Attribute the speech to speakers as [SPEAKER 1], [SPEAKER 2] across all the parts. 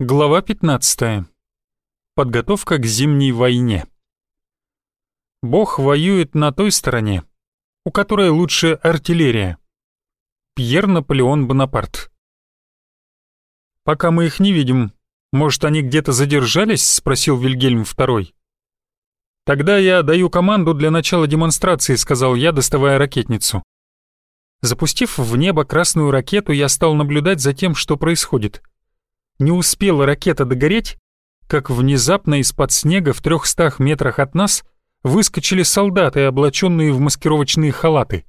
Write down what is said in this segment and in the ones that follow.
[SPEAKER 1] Глава 15. Подготовка к зимней войне. Бог воюет на той стороне, у которой лучше артиллерия. Пьер Наполеон Бонапарт. «Пока мы их не видим, может, они где-то задержались?» — спросил Вильгельм II. «Тогда я даю команду для начала демонстрации», — сказал я, доставая ракетницу. Запустив в небо красную ракету, я стал наблюдать за тем, что происходит — не успела ракета догореть, как внезапно из-под снега в трехстах метрах от нас выскочили солдаты, облаченные в маскировочные халаты.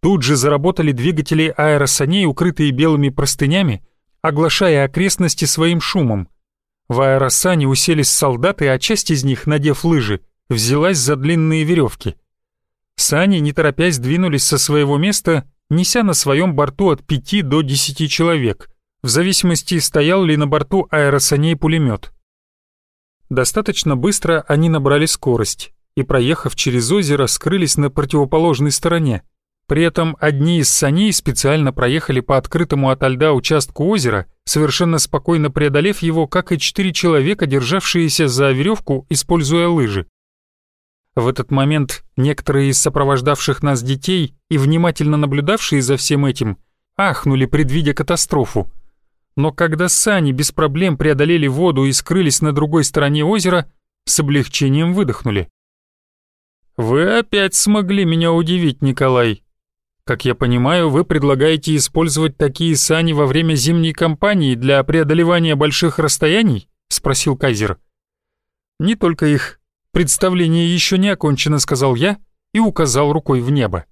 [SPEAKER 1] Тут же заработали двигатели аэросаней, укрытые белыми простынями, оглашая окрестности своим шумом. В аэросане уселись солдаты, а часть из них, надев лыжи, взялась за длинные веревки. Сани, не торопясь, двинулись со своего места, неся на своем борту от пяти до десяти человек в зависимости, стоял ли на борту аэросаней пулемет. Достаточно быстро они набрали скорость и, проехав через озеро, скрылись на противоположной стороне. При этом одни из саней специально проехали по открытому ото льда участку озера, совершенно спокойно преодолев его, как и четыре человека, державшиеся за веревку, используя лыжи. В этот момент некоторые из сопровождавших нас детей и внимательно наблюдавшие за всем этим ахнули, предвидя катастрофу но когда сани без проблем преодолели воду и скрылись на другой стороне озера, с облегчением выдохнули. «Вы опять смогли меня удивить, Николай. Как я понимаю, вы предлагаете использовать такие сани во время зимней кампании для преодолевания больших расстояний?» — спросил Кайзер. «Не только их. Представление еще не окончено», — сказал я и указал рукой в небо.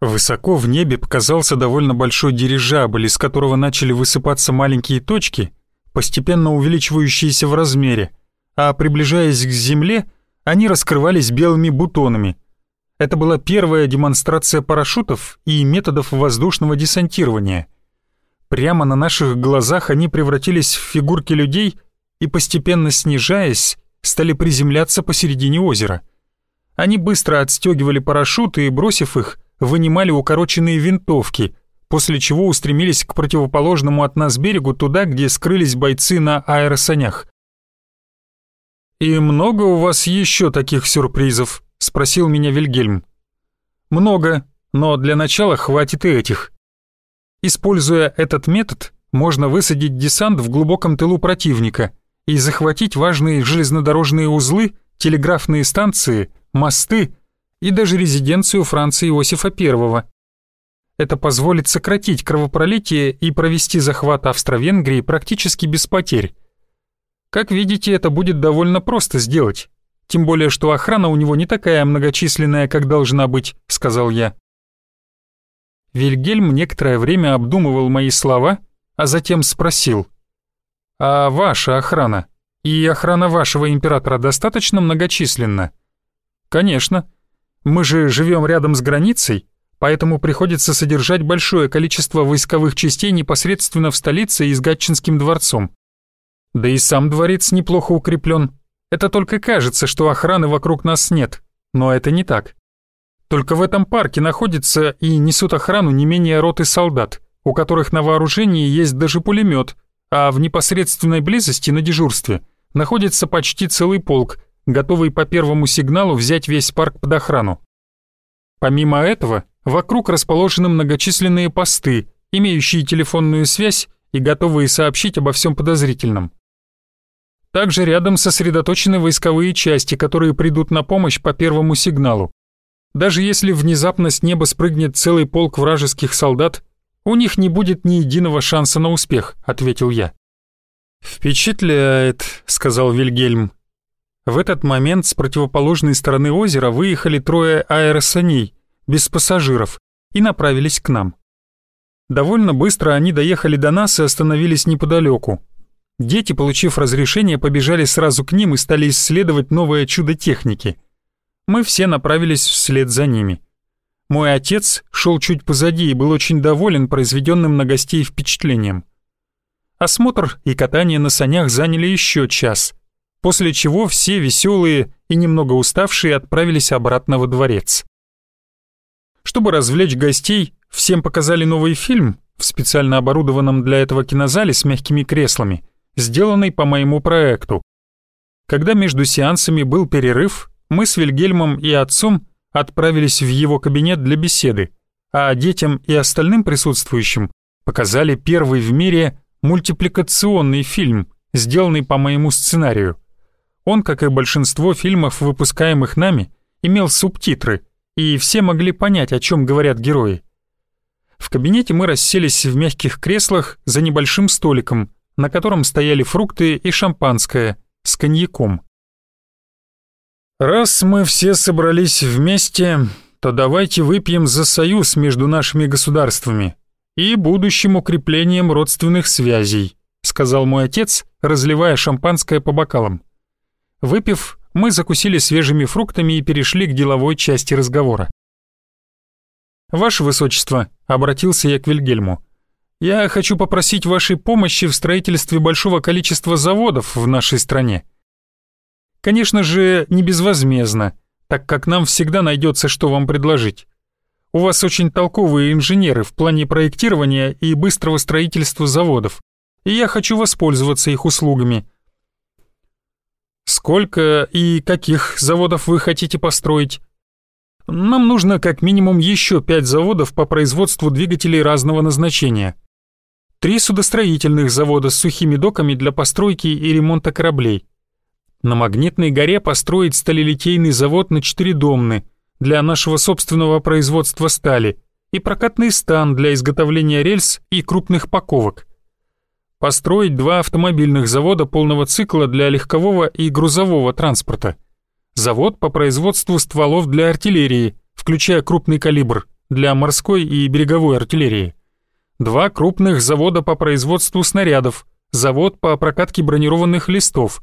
[SPEAKER 1] Высоко в небе показался довольно большой дирижабль, из которого начали высыпаться маленькие точки, постепенно увеличивающиеся в размере, а приближаясь к земле, они раскрывались белыми бутонами. Это была первая демонстрация парашютов и методов воздушного десантирования. Прямо на наших глазах они превратились в фигурки людей и, постепенно снижаясь, стали приземляться посередине озера. Они быстро отстегивали парашюты и, бросив их, вынимали укороченные винтовки, после чего устремились к противоположному от нас берегу туда, где скрылись бойцы на аэросанях. «И много у вас еще таких сюрпризов?» — спросил меня Вильгельм. «Много, но для начала хватит и этих. Используя этот метод, можно высадить десант в глубоком тылу противника и захватить важные железнодорожные узлы, телеграфные станции, мосты и даже резиденцию Франца Иосифа I. Это позволит сократить кровопролитие и провести захват Австро-Венгрии практически без потерь. Как видите, это будет довольно просто сделать. Тем более, что охрана у него не такая многочисленная, как должна быть, сказал я. Вильгельм некоторое время обдумывал мои слова, а затем спросил. «А ваша охрана и охрана вашего императора достаточно многочисленна?» «Конечно. Мы же живем рядом с границей, поэтому приходится содержать большое количество войсковых частей непосредственно в столице и с Гатчинским дворцом. Да и сам дворец неплохо укреплен. Это только кажется, что охраны вокруг нас нет, но это не так. Только в этом парке находится и несут охрану не менее роты солдат, у которых на вооружении есть даже пулемет, а в непосредственной близости на дежурстве находится почти целый полк – готовый по первому сигналу взять весь парк под охрану. Помимо этого, вокруг расположены многочисленные посты, имеющие телефонную связь и готовые сообщить обо всем подозрительном. Также рядом сосредоточены войсковые части, которые придут на помощь по первому сигналу. Даже если внезапно с неба спрыгнет целый полк вражеских солдат, у них не будет ни единого шанса на успех, ответил я. «Впечатляет», — сказал Вильгельм. В этот момент с противоположной стороны озера выехали трое аэросаней, без пассажиров, и направились к нам. Довольно быстро они доехали до нас и остановились неподалеку. Дети, получив разрешение, побежали сразу к ним и стали исследовать новое чудо техники. Мы все направились вслед за ними. Мой отец шел чуть позади и был очень доволен произведенным на гостей впечатлением. Осмотр и катание на санях заняли еще час — после чего все веселые и немного уставшие отправились обратно во дворец. Чтобы развлечь гостей, всем показали новый фильм в специально оборудованном для этого кинозале с мягкими креслами, сделанной по моему проекту. Когда между сеансами был перерыв, мы с Вильгельмом и отцом отправились в его кабинет для беседы, а детям и остальным присутствующим показали первый в мире мультипликационный фильм, сделанный по моему сценарию. Он, как и большинство фильмов, выпускаемых нами, имел субтитры, и все могли понять, о чем говорят герои. В кабинете мы расселись в мягких креслах за небольшим столиком, на котором стояли фрукты и шампанское с коньяком. «Раз мы все собрались вместе, то давайте выпьем за союз между нашими государствами и будущим укреплением родственных связей», сказал мой отец, разливая шампанское по бокалам. Выпив, мы закусили свежими фруктами и перешли к деловой части разговора. «Ваше Высочество», — обратился я к Вильгельму, — «я хочу попросить вашей помощи в строительстве большого количества заводов в нашей стране. Конечно же, не безвозмездно, так как нам всегда найдется, что вам предложить. У вас очень толковые инженеры в плане проектирования и быстрого строительства заводов, и я хочу воспользоваться их услугами». «Сколько и каких заводов вы хотите построить?» Нам нужно как минимум еще пять заводов по производству двигателей разного назначения. Три судостроительных завода с сухими доками для постройки и ремонта кораблей. На Магнитной горе построить сталелитейный завод на четыре домны для нашего собственного производства стали и прокатный стан для изготовления рельс и крупных паковок. Построить два автомобильных завода полного цикла для легкового и грузового транспорта – завод по производству стволов для артиллерии, включая крупный калибр, для морской и береговой артиллерии. Два крупных завода по производству снарядов, завод по прокатке бронированных листов.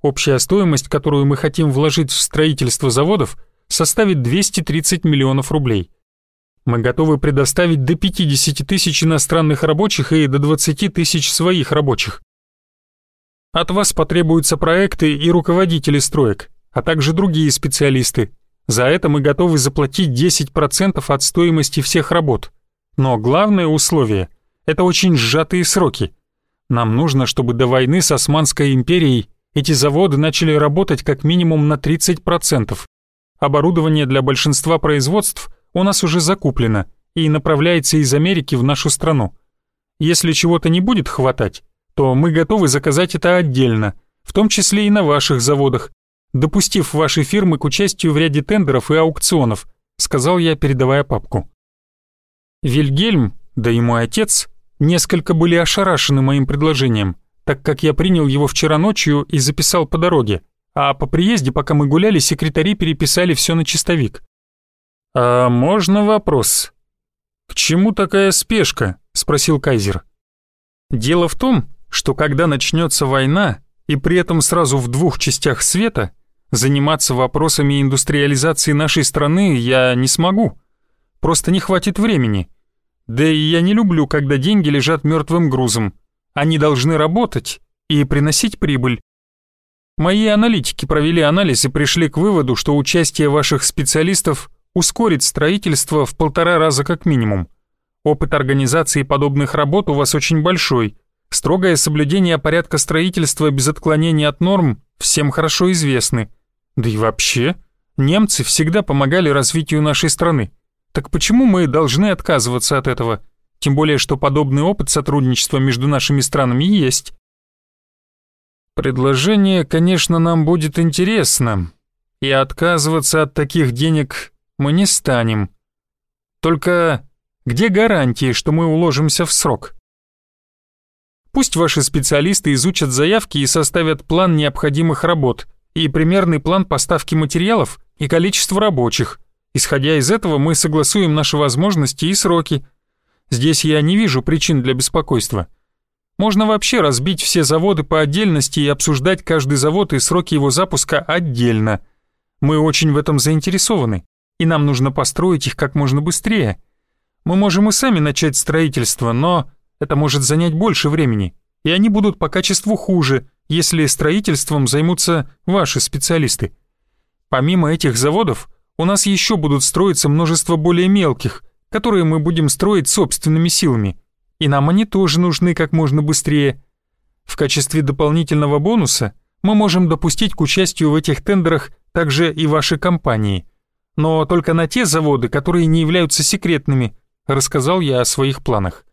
[SPEAKER 1] Общая стоимость, которую мы хотим вложить в строительство заводов, составит 230 миллионов рублей. Мы готовы предоставить до 50 тысяч иностранных рабочих и до 20 тысяч своих рабочих. От вас потребуются проекты и руководители строек, а также другие специалисты. За это мы готовы заплатить 10% от стоимости всех работ. Но главное условие – это очень сжатые сроки. Нам нужно, чтобы до войны с Османской империей эти заводы начали работать как минимум на 30%. Оборудование для большинства производств у нас уже закуплено и направляется из Америки в нашу страну. Если чего-то не будет хватать, то мы готовы заказать это отдельно, в том числе и на ваших заводах, допустив ваши фирмы к участию в ряде тендеров и аукционов», сказал я, передавая папку. Вильгельм, да и мой отец, несколько были ошарашены моим предложением, так как я принял его вчера ночью и записал по дороге, а по приезде, пока мы гуляли, секретари переписали все на чистовик. «А можно вопрос?» «К чему такая спешка?» — спросил Кайзер. «Дело в том, что когда начнется война, и при этом сразу в двух частях света, Заниматься вопросами индустриализации нашей страны я не смогу. Просто не хватит времени. Да и я не люблю, когда деньги лежат мертвым грузом. Они должны работать и приносить прибыль. Мои аналитики провели анализ и пришли к выводу, что участие ваших специалистов ускорит строительство в полтора раза как минимум. Опыт организации подобных работ у вас очень большой. Строгое соблюдение порядка строительства без отклонений от норм всем хорошо известны. Да и вообще, немцы всегда помогали развитию нашей страны. Так почему мы должны отказываться от этого? Тем более, что подобный опыт сотрудничества между нашими странами есть. Предложение, конечно, нам будет интересно, и отказываться от таких денег мы не станем. Только где гарантии, что мы уложимся в срок? Пусть ваши специалисты изучат заявки и составят план необходимых работ – и примерный план поставки материалов и количество рабочих. Исходя из этого мы согласуем наши возможности и сроки. Здесь я не вижу причин для беспокойства. Можно вообще разбить все заводы по отдельности и обсуждать каждый завод и сроки его запуска отдельно. Мы очень в этом заинтересованы, и нам нужно построить их как можно быстрее. Мы можем и сами начать строительство, но это может занять больше времени, и они будут по качеству хуже, если строительством займутся ваши специалисты. Помимо этих заводов, у нас еще будут строиться множество более мелких, которые мы будем строить собственными силами, и нам они тоже нужны как можно быстрее. В качестве дополнительного бонуса мы можем допустить к участию в этих тендерах также и ваши компании. Но только на те заводы, которые не являются секретными, рассказал я о своих планах.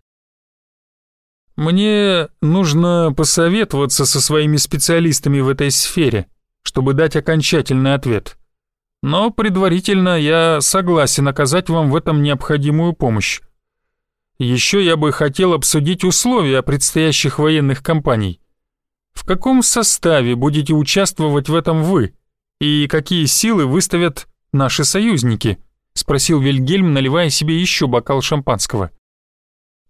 [SPEAKER 1] Мне нужно посоветоваться со своими специалистами в этой сфере, чтобы дать окончательный ответ. Но предварительно я согласен оказать вам в этом необходимую помощь. Еще я бы хотел обсудить условия предстоящих военных кампаний. В каком составе будете участвовать в этом вы? И какие силы выставят наши союзники?» — спросил Вильгельм, наливая себе еще бокал шампанского.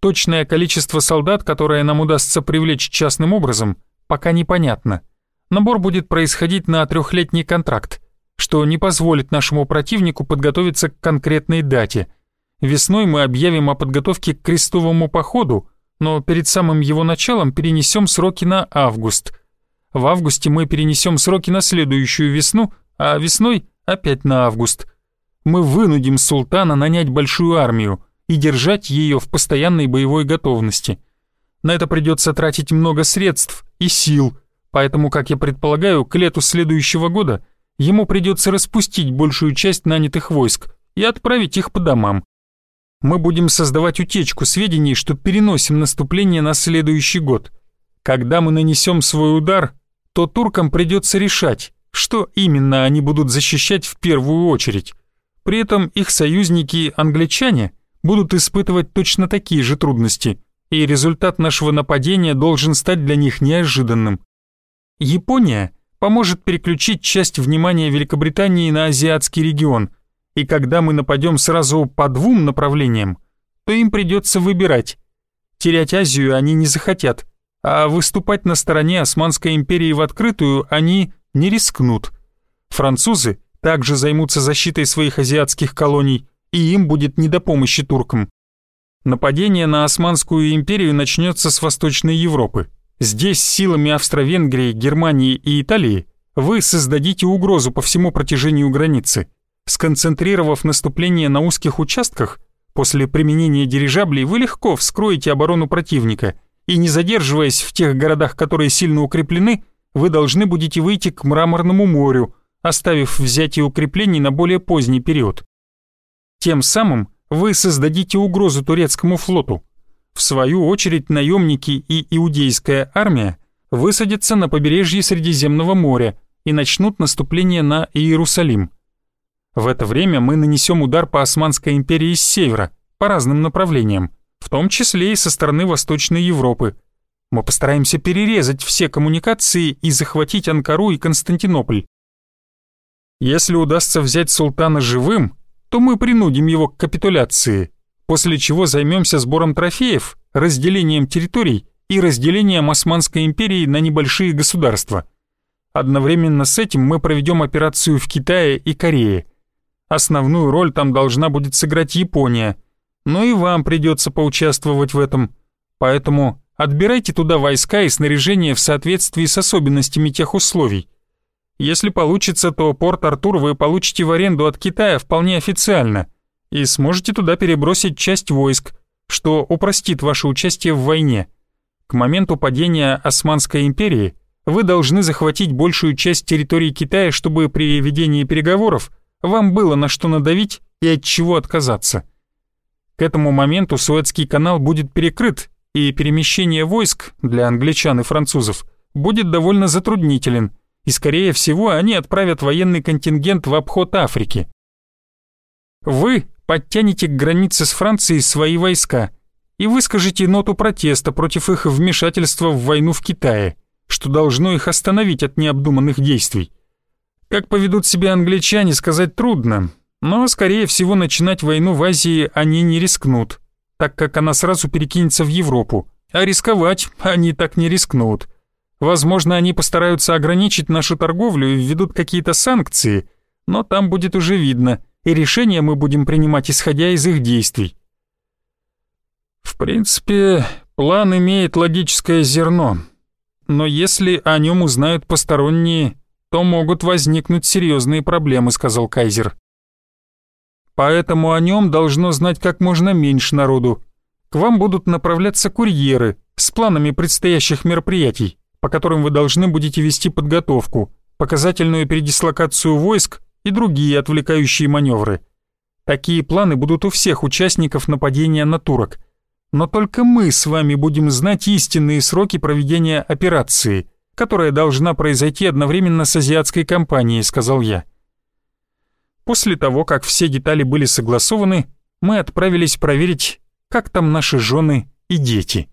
[SPEAKER 1] Точное количество солдат, которое нам удастся привлечь частным образом, пока непонятно. Набор будет происходить на трехлетний контракт, что не позволит нашему противнику подготовиться к конкретной дате. Весной мы объявим о подготовке к крестовому походу, но перед самым его началом перенесем сроки на август. В августе мы перенесем сроки на следующую весну, а весной опять на август. Мы вынудим султана нанять большую армию – и держать ее в постоянной боевой готовности. На это придется тратить много средств и сил, поэтому, как я предполагаю, к лету следующего года ему придется распустить большую часть нанятых войск и отправить их по домам. Мы будем создавать утечку сведений, что переносим наступление на следующий год. Когда мы нанесем свой удар, то туркам придется решать, что именно они будут защищать в первую очередь. При этом их союзники, англичане, будут испытывать точно такие же трудности, и результат нашего нападения должен стать для них неожиданным. Япония поможет переключить часть внимания Великобритании на азиатский регион, и когда мы нападем сразу по двум направлениям, то им придется выбирать. Терять Азию они не захотят, а выступать на стороне Османской империи в открытую они не рискнут. Французы также займутся защитой своих азиатских колоний, и им будет не до помощи туркам. Нападение на Османскую империю начнется с Восточной Европы. Здесь силами Австро-Венгрии, Германии и Италии вы создадите угрозу по всему протяжению границы. Сконцентрировав наступление на узких участках, после применения дирижаблей вы легко вскроете оборону противника, и не задерживаясь в тех городах, которые сильно укреплены, вы должны будете выйти к Мраморному морю, оставив взятие укреплений на более поздний период. Тем самым вы создадите угрозу турецкому флоту. В свою очередь наемники и иудейская армия высадятся на побережье Средиземного моря и начнут наступление на Иерусалим. В это время мы нанесем удар по Османской империи с севера, по разным направлениям, в том числе и со стороны Восточной Европы. Мы постараемся перерезать все коммуникации и захватить Анкару и Константинополь. Если удастся взять султана живым, то мы принудим его к капитуляции, после чего займемся сбором трофеев, разделением территорий и разделением Османской империи на небольшие государства. Одновременно с этим мы проведем операцию в Китае и Корее. Основную роль там должна будет сыграть Япония, но и вам придется поучаствовать в этом. Поэтому отбирайте туда войска и снаряжение в соответствии с особенностями тех условий. Если получится, то порт Артур вы получите в аренду от Китая вполне официально и сможете туда перебросить часть войск, что упростит ваше участие в войне. К моменту падения Османской империи вы должны захватить большую часть территории Китая, чтобы при ведении переговоров вам было на что надавить и от чего отказаться. К этому моменту Суэцкий канал будет перекрыт, и перемещение войск для англичан и французов будет довольно затруднителен – и, скорее всего, они отправят военный контингент в обход Африки. Вы подтянете к границе с Францией свои войска и выскажите ноту протеста против их вмешательства в войну в Китае, что должно их остановить от необдуманных действий. Как поведут себя англичане, сказать трудно, но, скорее всего, начинать войну в Азии они не рискнут, так как она сразу перекинется в Европу, а рисковать они так не рискнут. Возможно, они постараются ограничить нашу торговлю и введут какие-то санкции, но там будет уже видно, и решения мы будем принимать, исходя из их действий. В принципе, план имеет логическое зерно, но если о нем узнают посторонние, то могут возникнуть серьезные проблемы, сказал Кайзер. Поэтому о нем должно знать как можно меньше народу. К вам будут направляться курьеры, с планами предстоящих мероприятий, по которым вы должны будете вести подготовку, показательную передислокацию войск и другие отвлекающие маневры. Такие планы будут у всех участников нападения на турок. Но только мы с вами будем знать истинные сроки проведения операции, которая должна произойти одновременно с азиатской кампанией, сказал я. После того, как все детали были согласованы, мы отправились проверить, как там наши жены и дети.